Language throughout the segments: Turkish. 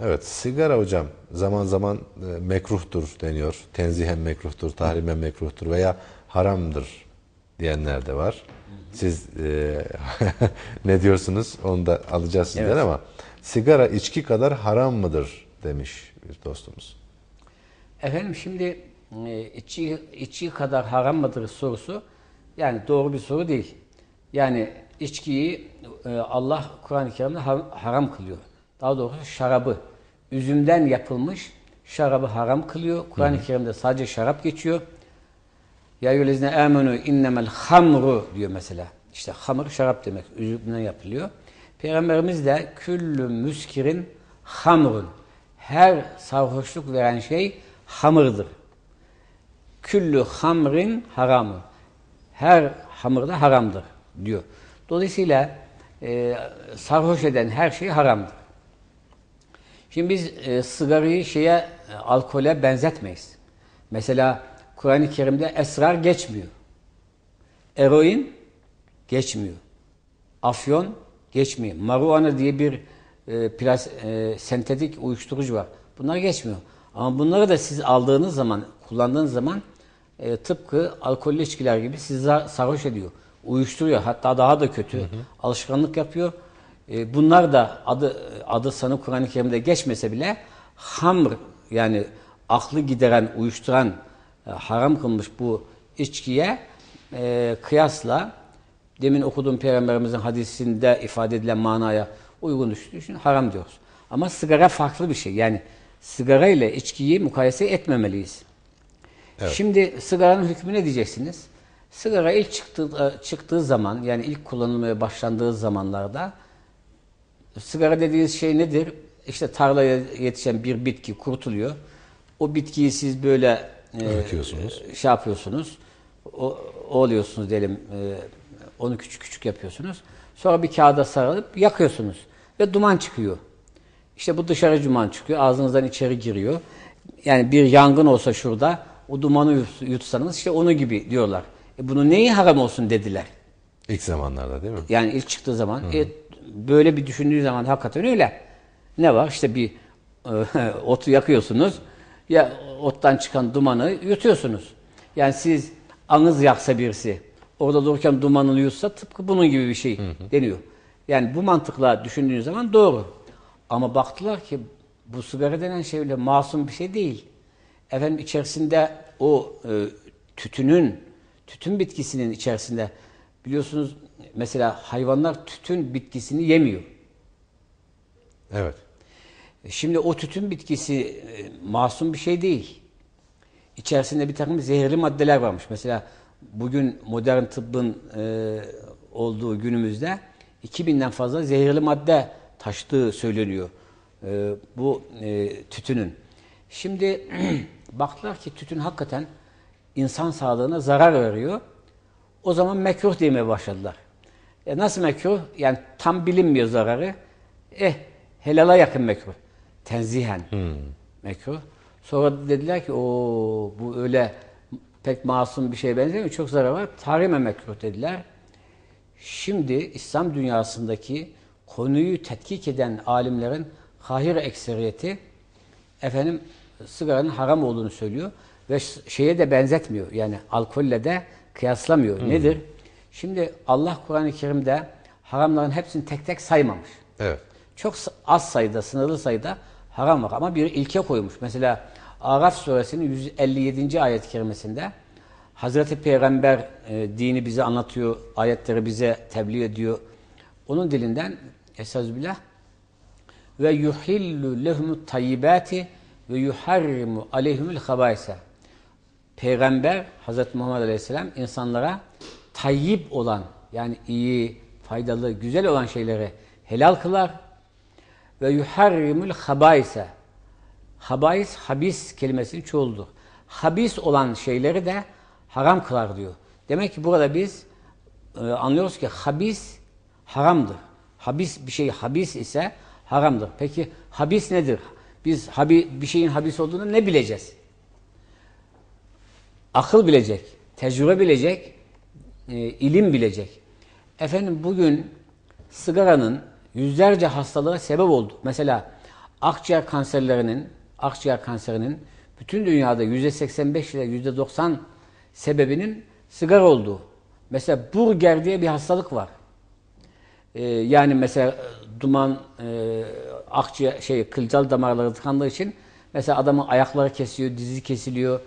Evet, sigara hocam zaman zaman e, mekruhtur deniyor. Tenzihen mekruhtur, tahrimen mekruhtur veya haramdır diyenler de var. Siz e, ne diyorsunuz onu da alacağız sizden Evet. ama sigara içki kadar haram mıdır demiş bir dostumuz. Efendim şimdi e, içi, içi kadar haram mıdır sorusu yani doğru bir soru değil. Yani içkiyi e, Allah Kur'an-ı Kerim'de har- haram kılıyor. Daha doğrusu şarabı üzümden yapılmış şarabı haram kılıyor. Kur'an-ı Kerim'de sadece şarap geçiyor. Ya eyyühellezine amenu innemel hamru diyor mesela. İşte hamur şarap demek. Üzümden yapılıyor. Peygamberimiz de küllü müskirin hamrun. Her sarhoşluk veren şey hamırdır. Küllü hamrin haramı. Her hamır da haramdır diyor. Dolayısıyla e, sarhoş eden her şey haramdır. Şimdi biz e, sigarayı şeye e, alkole benzetmeyiz. Mesela Kur'an-ı Kerim'de esrar geçmiyor. Eroin geçmiyor. Afyon geçmiyor. Marihuana diye bir e, plas, e, sentetik uyuşturucu var. Bunlar geçmiyor. Ama bunları da siz aldığınız zaman, kullandığınız zaman e, tıpkı alkollü içkiler gibi sizi sarhoş ediyor. Uyuşturuyor. Hatta daha da kötü. Alışkanlık yapıyor. E, bunlar da adı adı sanı Kur'an-ı Kerim'de geçmese bile hamr yani aklı gideren, uyuşturan, e, haram kılmış bu içkiye e, kıyasla demin okuduğum peygamberimizin hadisinde ifade edilen manaya uygun düştüğü için haram diyoruz. Ama sigara farklı bir şey. Yani sigara ile içkiyi mukayese etmemeliyiz. Şimdi sigaranın hükmü ne diyeceksiniz? Sigara ilk çıktığı, çıktığı zaman yani ilk kullanılmaya başlandığı zamanlarda sigara dediğiniz şey nedir? İşte tarlaya yetişen bir bitki kurutuluyor. O bitkiyi siz böyle e, Öğütüyorsunuz. e, şey yapıyorsunuz. O, o oluyorsunuz diyelim. e, onu küçük küçük yapıyorsunuz. Sonra bir kağıda sarılıp yakıyorsunuz. Ve duman çıkıyor. İşte bu dışarı duman çıkıyor. Ağzınızdan içeri giriyor. Yani bir yangın olsa şurada o dumanı yut- yutsanız işte onu gibi diyorlar. E bunu neyi haram olsun dediler. İlk zamanlarda değil mi? Yani ilk çıktığı zaman e, böyle bir düşündüğü zaman hakikaten öyle. Ne var? İşte bir e, otu yakıyorsunuz. Ya ottan çıkan dumanı yutuyorsunuz. Yani siz anız yaksa birisi orada dururken dumanını yutsa tıpkı bunun gibi bir şey deniyor. Yani bu mantıkla düşündüğünüz zaman doğru. Ama baktılar ki bu sigara denen şey öyle masum bir şey değil. Efendim içerisinde o e, tütünün, tütün bitkisinin içerisinde biliyorsunuz mesela hayvanlar tütün bitkisini yemiyor. Evet. E, Şimdi o tütün bitkisi e, masum bir şey değil. İçerisinde bir takım zehirli maddeler varmış. Mesela bugün modern tıbbın e, olduğu günümüzde 2000'den fazla zehirli madde taşıdığı söyleniyor. E, bu e, tütünün. Şimdi baktılar ki tütün hakikaten insan sağlığına zarar veriyor. O zaman mekruh demeye başladılar. E nasıl mekruh? Yani tam bilinmiyor zararı. Eh helala yakın mekruh. Tenzihen mekruh. Sonra dediler ki o bu öyle pek masum bir şeye benzemiyor. Çok zarar var. Tahrimen mekruh dediler. Şimdi İslam dünyasındaki konuyu tetkik eden alimlerin kahir ekseriyeti efendim sigaranın haram olduğunu söylüyor ve şeye de benzetmiyor. Yani alkolle de kıyaslamıyor. Nedir? Şimdi Allah Kur'an-ı Kerim'de haramların hepsini tek tek saymamış. Evet. Çok az sayıda, sınırlı sayıda haram var ama bir ilke koymuş. Mesela Araf suresinin 157. ayet-i kerimesinde Hazreti Peygamber e, dini bize anlatıyor, ayetleri bize tebliğ ediyor. Onun dilinden Esazbillah ve yuhillu lehumut tayyibati ve yuharrimu aleyhimul habaise. Peygamber Hazreti Muhammed Aleyhisselam insanlara tayyip olan yani iyi, faydalı, güzel olan şeyleri helal kılar ve yuharrimul habaise. Habais, habis kelimesinin çoğuldur. Habis olan şeyleri de haram kılar diyor. Demek ki burada biz e, anlıyoruz ki habis haramdır. Habis bir şey habis ise haramdır. Peki habis nedir? Biz habi, bir şeyin habis olduğunu ne bileceğiz? Akıl bilecek, tecrübe bilecek, e, ilim bilecek. Efendim bugün sigaranın yüzlerce hastalığa sebep oldu. Mesela akciğer kanserlerinin, akciğer kanserinin bütün dünyada %85 ile %90 sebebinin sigara olduğu. Mesela burger diye bir hastalık var. Ee, yani mesela e, duman e, akciğer şey kılcal damarları tıkandığı için mesela adamın ayakları kesiyor, dizi kesiliyor,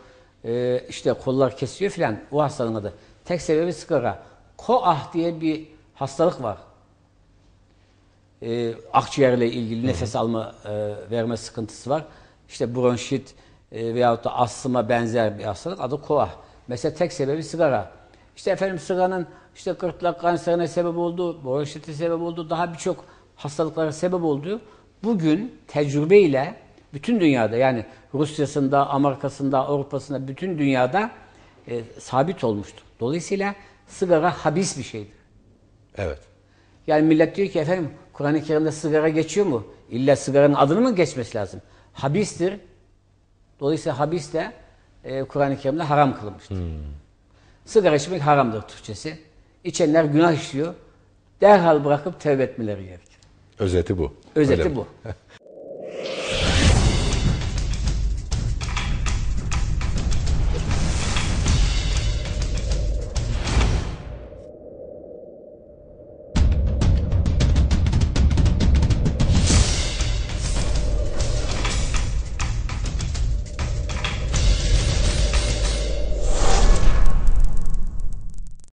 e, işte kollar kesiyor filan. O hastalığın adı. Tek sebebi sigara. KOAH diye bir hastalık var. E, akciğerle ilgili nefes alma e, verme sıkıntısı var. İşte bronşit e, veyahut da astıma benzer bir hastalık adı KOAH. Mesela tek sebebi sigara. İşte efendim sigaranın işte gırtlak kanserine sebep oldu, bronşite sebep oldu, daha birçok hastalıklara sebep oldu. Bugün tecrübeyle bütün dünyada yani Rusya'sında, Amerika'sında, Avrupa'sında bütün dünyada e, sabit olmuştur. Dolayısıyla sigara habis bir şeydir. Evet. Yani millet diyor ki efendim Kur'an-ı Kerim'de sigara geçiyor mu? İlla sigaranın adını mı geçmesi lazım? Habistir. Dolayısıyla habis de e, Kur'an-ı Kerim'de haram kılınmıştır. Sigara içmek haramdır Türkçesi. İçenler günah işliyor. Derhal bırakıp tevbe etmeleri gerekir. Özeti bu. Özeti bu.